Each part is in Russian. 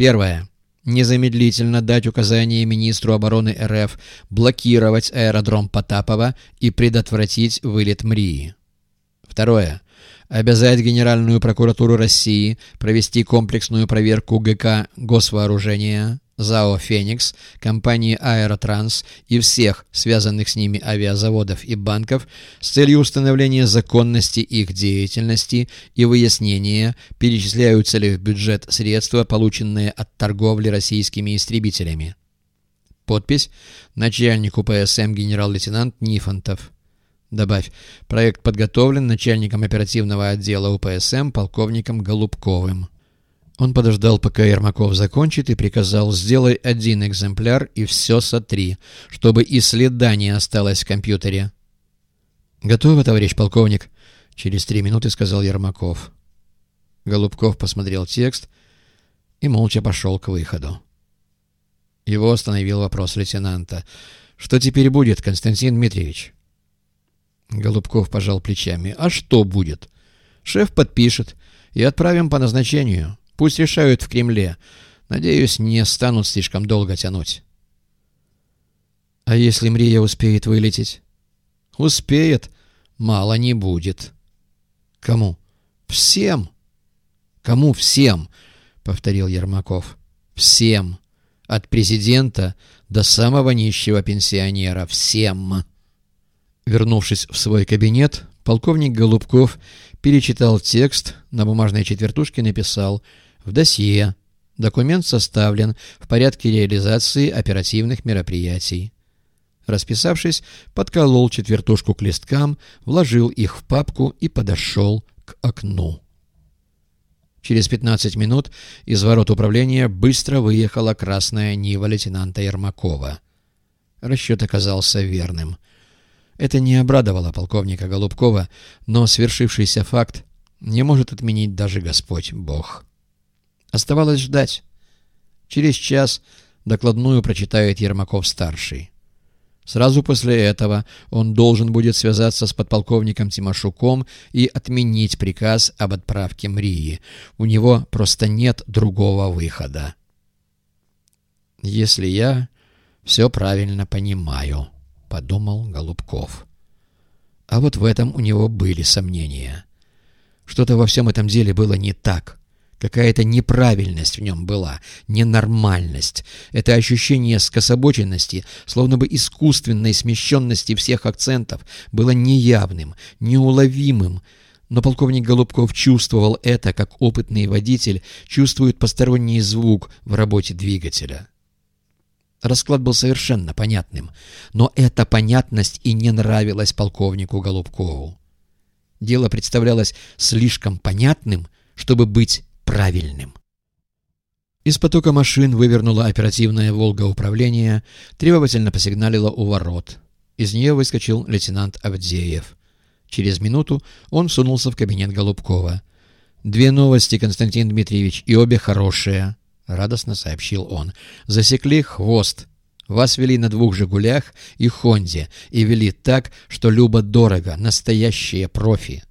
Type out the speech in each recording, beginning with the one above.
Первое. Незамедлительно дать указание министру обороны РФ блокировать аэродром Потапова и предотвратить вылет МРИИ. Второе. Обязать Генеральную прокуратуру России провести комплексную проверку ГК Госвооружения ЗАО «Феникс», компании «Аэротранс» и всех связанных с ними авиазаводов и банков с целью установления законности их деятельности и выяснения, перечисляются ли в бюджет средства, полученные от торговли российскими истребителями. Подпись «Начальнику ПСМ генерал-лейтенант Нифонтов». Добавь, проект подготовлен начальником оперативного отдела УПСМ полковником Голубковым. Он подождал, пока Ермаков закончит, и приказал «сделай один экземпляр и все сотри, чтобы и следа не осталось в компьютере». «Готово, товарищ полковник?» — через три минуты сказал Ермаков. Голубков посмотрел текст и молча пошел к выходу. Его остановил вопрос лейтенанта. «Что теперь будет, Константин Дмитриевич?» Голубков пожал плечами. «А что будет? Шеф подпишет и отправим по назначению». Пусть решают в Кремле. Надеюсь, не станут слишком долго тянуть. А если Мрия успеет вылететь? Успеет. Мало не будет. Кому? Всем. Кому всем? Повторил Ермаков. Всем. От президента до самого нищего пенсионера. Всем. Вернувшись в свой кабинет, полковник Голубков перечитал текст, на бумажной четвертушке написал в досье. Документ составлен в порядке реализации оперативных мероприятий. Расписавшись, подколол четвертушку к листкам, вложил их в папку и подошел к окну. Через 15 минут из ворот управления быстро выехала красная Нива лейтенанта Ермакова. Расчет оказался верным. Это не обрадовало полковника Голубкова, но свершившийся факт не может отменить даже Господь Бог. Оставалось ждать. Через час докладную прочитает Ермаков-старший. Сразу после этого он должен будет связаться с подполковником Тимошуком и отменить приказ об отправке Мрии. У него просто нет другого выхода. «Если я все правильно понимаю», — подумал Голубков. А вот в этом у него были сомнения. Что-то во всем этом деле было не так. Какая-то неправильность в нем была, ненормальность. Это ощущение скособоченности, словно бы искусственной смещенности всех акцентов, было неявным, неуловимым. Но полковник Голубков чувствовал это, как опытный водитель чувствует посторонний звук в работе двигателя. Расклад был совершенно понятным, но эта понятность и не нравилась полковнику Голубкову. Дело представлялось слишком понятным, чтобы быть правильным. Из потока машин вывернула оперативное «Волга» управления, требовательно посигналила у ворот. Из нее выскочил лейтенант Авдеев. Через минуту он сунулся в кабинет Голубкова. «Две новости, Константин Дмитриевич, и обе хорошие», — радостно сообщил он. «Засекли хвост. Вас вели на двух «Жигулях» и «Хонде», и вели так, что любо-дорого, настоящие профи».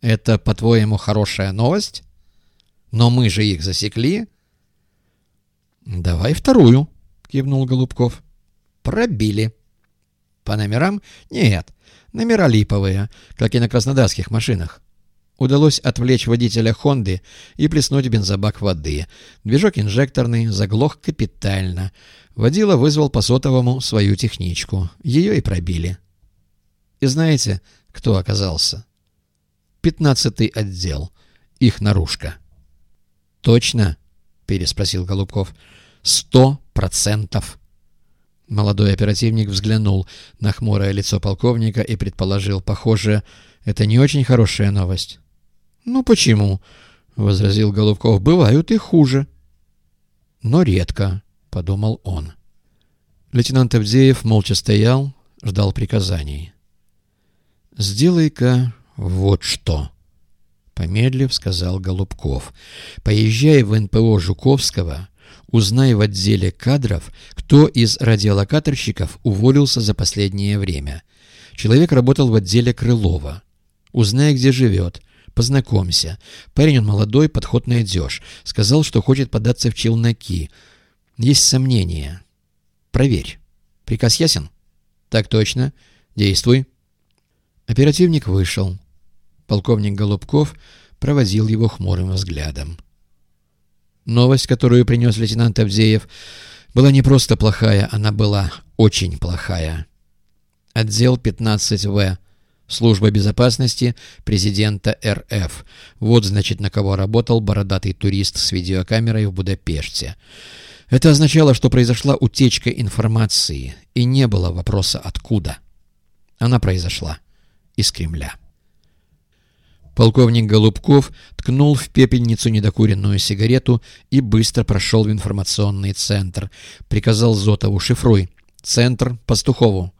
«Это, по-твоему, хорошая новость?» Но мы же их засекли. «Давай вторую», — кивнул Голубков. «Пробили». «По номерам? Нет, номера липовые, как и на краснодарских машинах». Удалось отвлечь водителя «Хонды» и плеснуть бензобак воды. Движок инжекторный, заглох капитально. Водила вызвал по сотовому свою техничку. Ее и пробили. И знаете, кто оказался? Пятнадцатый отдел. Их наружка. «Точно?» — переспросил Голубков. «Сто процентов!» Молодой оперативник взглянул на хмурое лицо полковника и предположил, похоже, это не очень хорошая новость. «Ну почему?» — возразил Голубков. «Бывают и хуже». «Но редко», — подумал он. Лейтенант Авдеев молча стоял, ждал приказаний. «Сделай-ка вот что». Помедлив, сказал Голубков. «Поезжай в НПО Жуковского, узнай в отделе кадров, кто из радиолокаторщиков уволился за последнее время. Человек работал в отделе Крылова. Узнай, где живет, Познакомься. Парень он молодой, подход найдешь. Сказал, что хочет податься в челноки. Есть сомнения. Проверь. Приказ ясен? Так точно. Действуй. Оперативник вышел. Полковник Голубков проводил его хмурым взглядом. Новость, которую принес лейтенант Авдеев, была не просто плохая, она была очень плохая. Отдел 15В. Служба безопасности президента РФ. Вот, значит, на кого работал бородатый турист с видеокамерой в Будапеште. Это означало, что произошла утечка информации, и не было вопроса «откуда?». Она произошла из Кремля. Полковник Голубков ткнул в пепельницу недокуренную сигарету и быстро прошел в информационный центр. Приказал Зотову «Шифруй. Центр Пастухову.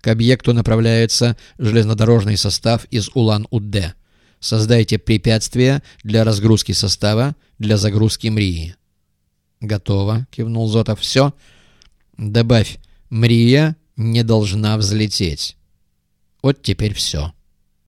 К объекту направляется железнодорожный состав из Улан-Удэ. Создайте препятствия для разгрузки состава, для загрузки Мрии». «Готово», — кивнул Зотов. «Все?» «Добавь, Мрия не должна взлететь». Вот теперь все.